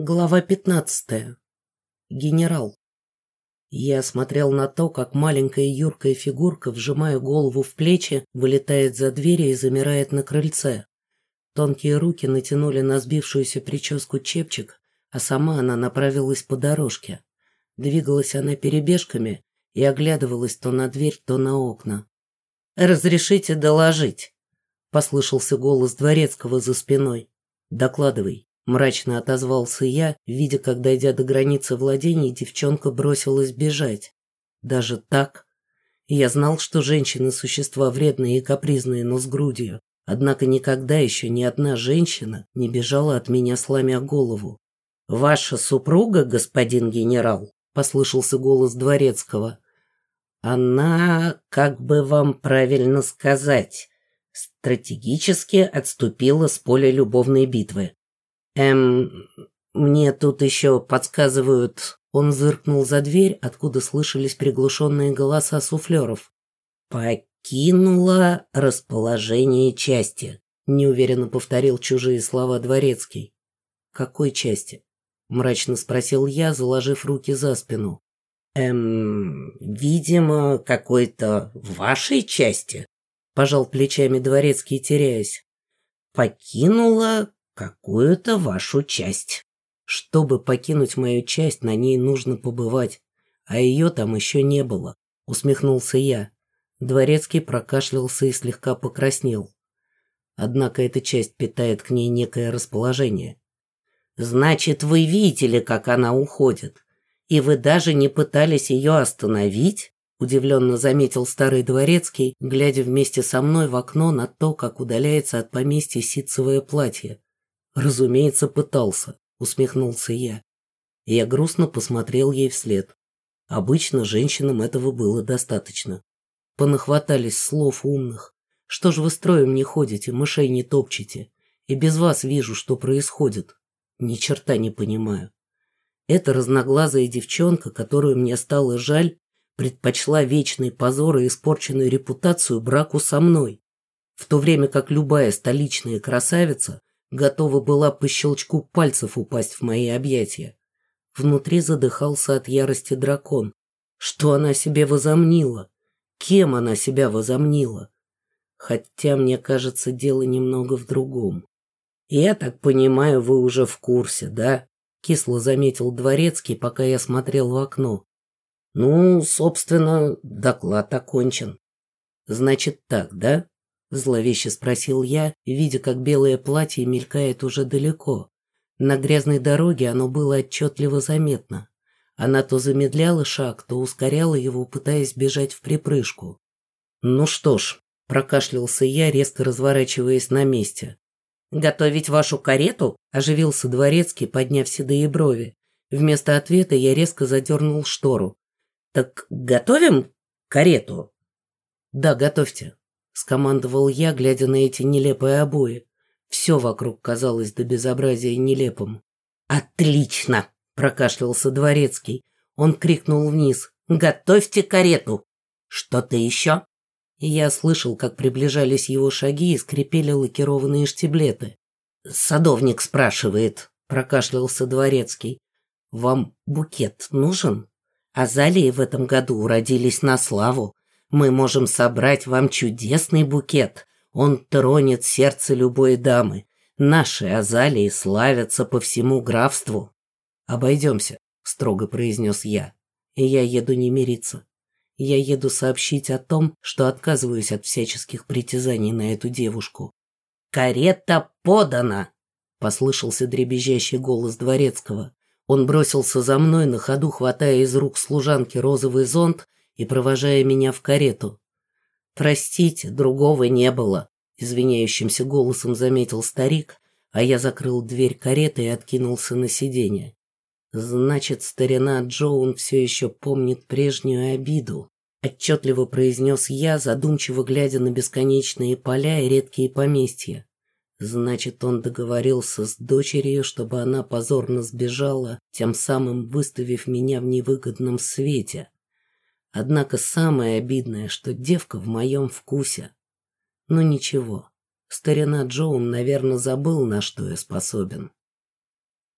Глава пятнадцатая. Генерал. Я смотрел на то, как маленькая юркая фигурка, вжимая голову в плечи, вылетает за дверь и замирает на крыльце. Тонкие руки натянули на сбившуюся прическу чепчик, а сама она направилась по дорожке. Двигалась она перебежками и оглядывалась то на дверь, то на окна. «Разрешите доложить?» — послышался голос дворецкого за спиной. «Докладывай». Мрачно отозвался я, видя, как, дойдя до границы владений, девчонка бросилась бежать. Даже так? Я знал, что женщины – существа вредные и капризные, но с грудью. Однако никогда еще ни одна женщина не бежала от меня, сломя голову. «Ваша супруга, господин генерал?» – послышался голос дворецкого. «Она, как бы вам правильно сказать, стратегически отступила с поля любовной битвы. Эм, мне тут еще подсказывают... Он зыркнул за дверь, откуда слышались приглушенные голоса суфлеров. «Покинула расположение части», — неуверенно повторил чужие слова Дворецкий. «Какой части?» — мрачно спросил я, заложив руки за спину. «Эм, видимо, какой-то вашей части», — пожал плечами Дворецкий, теряясь. «Покинула какую-то вашу часть. Чтобы покинуть мою часть, на ней нужно побывать, а ее там еще не было, усмехнулся я. Дворецкий прокашлялся и слегка покраснел. Однако эта часть питает к ней некое расположение. Значит, вы видели, как она уходит, и вы даже не пытались ее остановить? Удивленно заметил старый дворецкий, глядя вместе со мной в окно на то, как удаляется от поместья ситцевое платье. «Разумеется, пытался», — усмехнулся я. Я грустно посмотрел ей вслед. Обычно женщинам этого было достаточно. Понахватались слов умных. Что ж вы строем не ходите, мышей не топчете? И без вас вижу, что происходит. Ни черта не понимаю. Эта разноглазая девчонка, которую мне стало жаль, предпочла вечный позор и испорченную репутацию браку со мной, в то время как любая столичная красавица готова была по щелчку пальцев упасть в мои объятия. Внутри задыхался от ярости дракон. Что она себе возомнила? Кем она себя возомнила? Хотя, мне кажется, дело немного в другом. «Я так понимаю, вы уже в курсе, да?» Кисло заметил Дворецкий, пока я смотрел в окно. «Ну, собственно, доклад окончен». «Значит так, да?» Зловеще спросил я, видя, как белое платье мелькает уже далеко. На грязной дороге оно было отчетливо заметно. Она то замедляла шаг, то ускоряла его, пытаясь бежать в припрыжку. «Ну что ж», – прокашлялся я, резко разворачиваясь на месте. «Готовить вашу карету?» – оживился дворецкий, подняв седые брови. Вместо ответа я резко задернул штору. «Так готовим карету?» «Да, готовьте», скомандовал я, глядя на эти нелепые обои. Все вокруг казалось до безобразия нелепым. «Отлично!» – прокашлялся дворецкий. Он крикнул вниз. «Готовьте карету!» «Что-то еще?» Я слышал, как приближались его шаги и скрипели лакированные штиблеты. «Садовник спрашивает», – прокашлялся дворецкий. «Вам букет нужен? Азалии в этом году уродились на славу. Мы можем собрать вам чудесный букет. Он тронет сердце любой дамы. Наши азалии славятся по всему графству. Обойдемся, строго произнес я. И я еду не мириться. Я еду сообщить о том, что отказываюсь от всяческих притязаний на эту девушку. «Карета подана!» — послышался дребезжащий голос дворецкого. Он бросился за мной, на ходу хватая из рук служанки розовый зонт и провожая меня в карету. «Простите, другого не было», — извиняющимся голосом заметил старик, а я закрыл дверь кареты и откинулся на сиденье. «Значит, старина Джоун все еще помнит прежнюю обиду», — отчетливо произнес я, задумчиво глядя на бесконечные поля и редкие поместья. Значит, он договорился с дочерью, чтобы она позорно сбежала, тем самым выставив меня в невыгодном свете. Однако самое обидное, что девка в моем вкусе. Но ничего, старина Джоун, наверное, забыл, на что я способен.